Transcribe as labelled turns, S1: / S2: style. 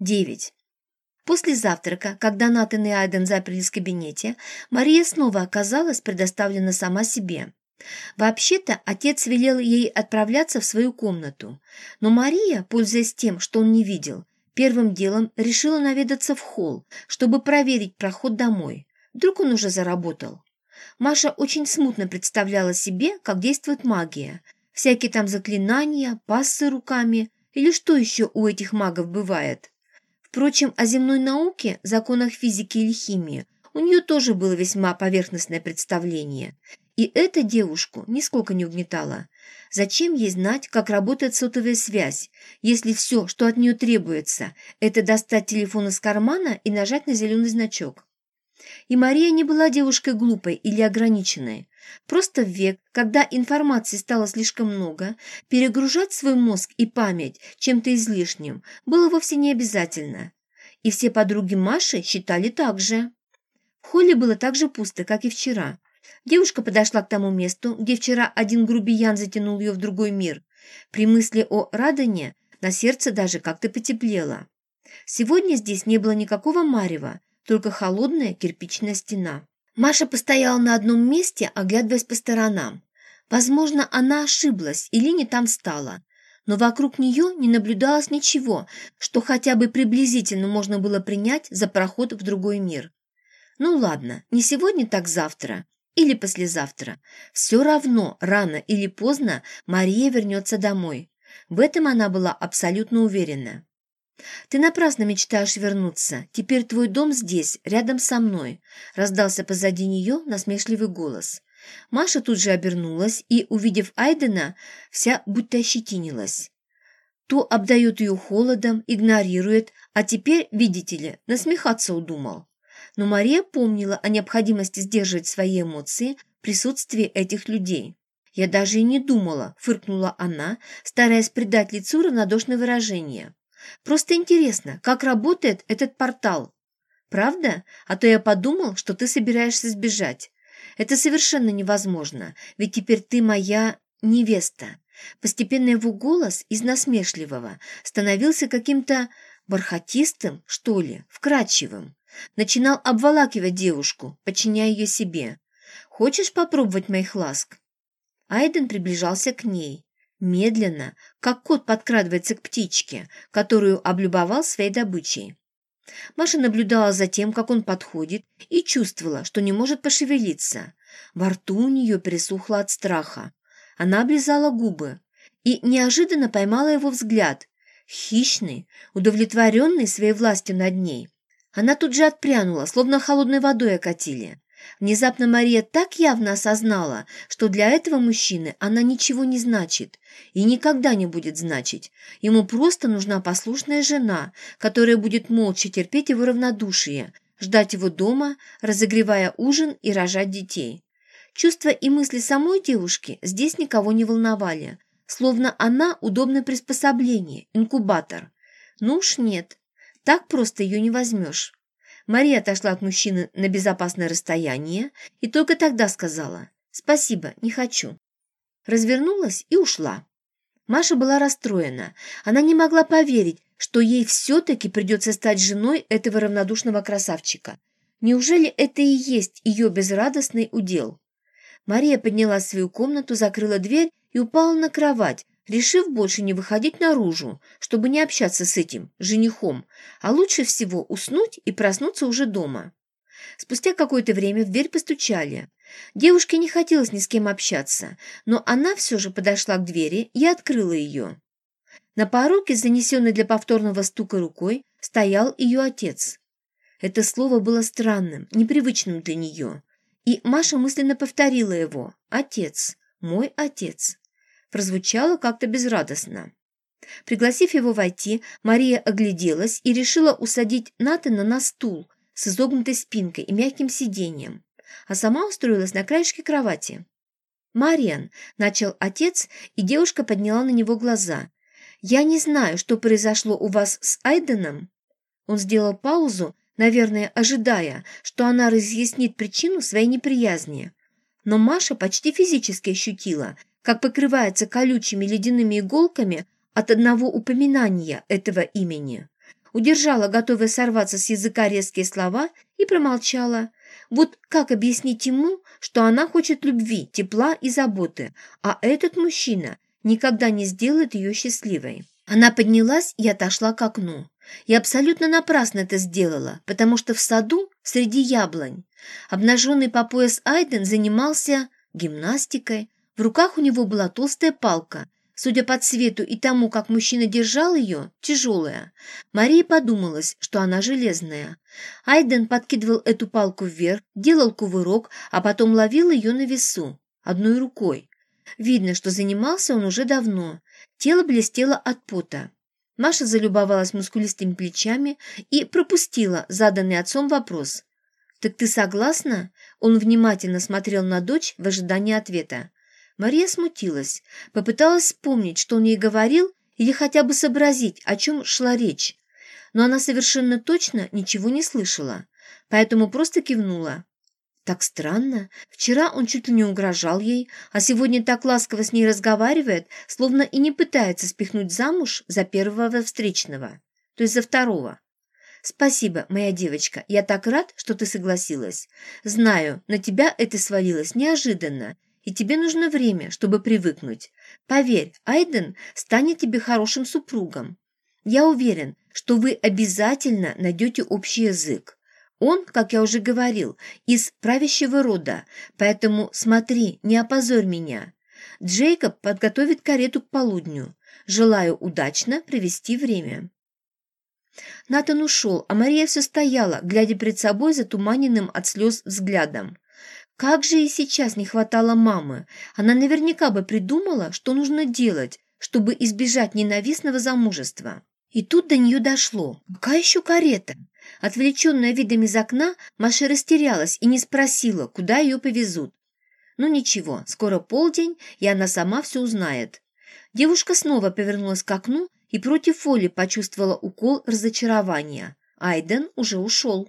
S1: 9. После завтрака, когда Натан и Айден заперлись в кабинете, Мария снова оказалась предоставлена сама себе. Вообще-то отец велел ей отправляться в свою комнату, но Мария, пользуясь тем, что он не видел, первым делом решила наведаться в холл, чтобы проверить проход домой. Вдруг он уже заработал. Маша очень смутно представляла себе, как действует магия. Всякие там заклинания, пассы руками или что еще у этих магов бывает. Впрочем, о земной науке, законах физики или химии у нее тоже было весьма поверхностное представление. И эта девушку нисколько не угнетала. Зачем ей знать, как работает сотовая связь, если все, что от нее требуется, это достать телефон из кармана и нажать на зеленый значок? И Мария не была девушкой глупой или ограниченной. Просто в век, когда информации стало слишком много, перегружать свой мозг и память чем-то излишним было вовсе не обязательно. И все подруги Маши считали так же. В холле было так же пусто, как и вчера. Девушка подошла к тому месту, где вчера один грубиян затянул ее в другой мир. При мысли о Радане на сердце даже как-то потеплело. Сегодня здесь не было никакого марева, только холодная кирпичная стена. Маша постояла на одном месте, оглядываясь по сторонам. Возможно, она ошиблась или не там стала, но вокруг нее не наблюдалось ничего, что хотя бы приблизительно можно было принять за проход в другой мир. Ну ладно, не сегодня, так завтра или послезавтра. Все равно, рано или поздно, Мария вернется домой. В этом она была абсолютно уверена. «Ты напрасно мечтаешь вернуться. Теперь твой дом здесь, рядом со мной», – раздался позади нее насмешливый голос. Маша тут же обернулась и, увидев Айдена, вся будто ощетинилась. То обдает ее холодом, игнорирует, а теперь, видите ли, насмехаться удумал. Но Мария помнила о необходимости сдерживать свои эмоции в присутствии этих людей. «Я даже и не думала», – фыркнула она, стараясь придать лицу равнодушное выражение. Просто интересно, как работает этот портал. Правда? А то я подумал, что ты собираешься сбежать. Это совершенно невозможно, ведь теперь ты моя невеста. Постепенно его голос из насмешливого становился каким-то бархатистым, что ли, вкрадчивым. Начинал обволакивать девушку, подчиняя ее себе. «Хочешь попробовать моих ласк?» Айден приближался к ней. Медленно, как кот подкрадывается к птичке, которую облюбовал своей добычей. Маша наблюдала за тем, как он подходит, и чувствовала, что не может пошевелиться. Во рту у нее пересухло от страха. Она облизала губы и неожиданно поймала его взгляд, хищный, удовлетворенный своей властью над ней. Она тут же отпрянула, словно холодной водой окатили. Внезапно Мария так явно осознала, что для этого мужчины она ничего не значит и никогда не будет значить. Ему просто нужна послушная жена, которая будет молча терпеть его равнодушие, ждать его дома, разогревая ужин и рожать детей. Чувства и мысли самой девушки здесь никого не волновали, словно она удобное приспособление, инкубатор. Ну уж нет, так просто ее не возьмешь. Мария отошла от мужчины на безопасное расстояние и только тогда сказала «Спасибо, не хочу». Развернулась и ушла. Маша была расстроена. Она не могла поверить, что ей все-таки придется стать женой этого равнодушного красавчика. Неужели это и есть ее безрадостный удел? Мария подняла свою комнату, закрыла дверь и упала на кровать, решив больше не выходить наружу, чтобы не общаться с этим женихом, а лучше всего уснуть и проснуться уже дома. Спустя какое-то время в дверь постучали. Девушке не хотелось ни с кем общаться, но она все же подошла к двери и открыла ее. На пороге, занесенной для повторного стука рукой, стоял ее отец. Это слово было странным, непривычным для нее, и Маша мысленно повторила его «Отец, мой отец» прозвучало как-то безрадостно. Пригласив его войти, Мария огляделась и решила усадить Натана на стул с изогнутой спинкой и мягким сиденьем, а сама устроилась на краешке кровати. «Мариан», — начал отец, и девушка подняла на него глаза. «Я не знаю, что произошло у вас с Айденом». Он сделал паузу, наверное, ожидая, что она разъяснит причину своей неприязни. Но Маша почти физически ощутила, как покрывается колючими ледяными иголками от одного упоминания этого имени. удержала, готовая сорваться с языка резкие слова, и промолчала. Вот как объяснить ему, что она хочет любви, тепла и заботы, а этот мужчина никогда не сделает ее счастливой? Она поднялась и отошла к окну. И абсолютно напрасно это сделала, потому что в саду, среди яблонь, обнаженный по пояс Айден занимался гимнастикой. В руках у него была толстая палка, Судя по цвету и тому, как мужчина держал ее, тяжелая. Марии подумалось, что она железная. Айден подкидывал эту палку вверх, делал кувырок, а потом ловил ее на весу, одной рукой. Видно, что занимался он уже давно. Тело блестело от пота. Маша залюбовалась мускулистыми плечами и пропустила заданный отцом вопрос. «Так ты согласна?» Он внимательно смотрел на дочь в ожидании ответа. Мария смутилась, попыталась вспомнить, что он ей говорил, или хотя бы сообразить, о чем шла речь. Но она совершенно точно ничего не слышала, поэтому просто кивнула. Так странно. Вчера он чуть ли не угрожал ей, а сегодня так ласково с ней разговаривает, словно и не пытается спихнуть замуж за первого встречного, то есть за второго. «Спасибо, моя девочка, я так рад, что ты согласилась. Знаю, на тебя это свалилось неожиданно, и тебе нужно время, чтобы привыкнуть. Поверь, Айден станет тебе хорошим супругом. Я уверен, что вы обязательно найдете общий язык. Он, как я уже говорил, из правящего рода, поэтому смотри, не опозорь меня. Джейкоб подготовит карету к полудню. Желаю удачно провести время». Натан ушел, а Мария все стояла, глядя перед собой затуманенным от слез взглядом. Как же ей сейчас не хватало мамы. Она наверняка бы придумала, что нужно делать, чтобы избежать ненавистного замужества. И тут до нее дошло. Какая еще карета? Отвлеченная видом из окна, Маша растерялась и не спросила, куда ее повезут. Ну ничего, скоро полдень, и она сама все узнает. Девушка снова повернулась к окну и против воли почувствовала укол разочарования. Айден уже ушел.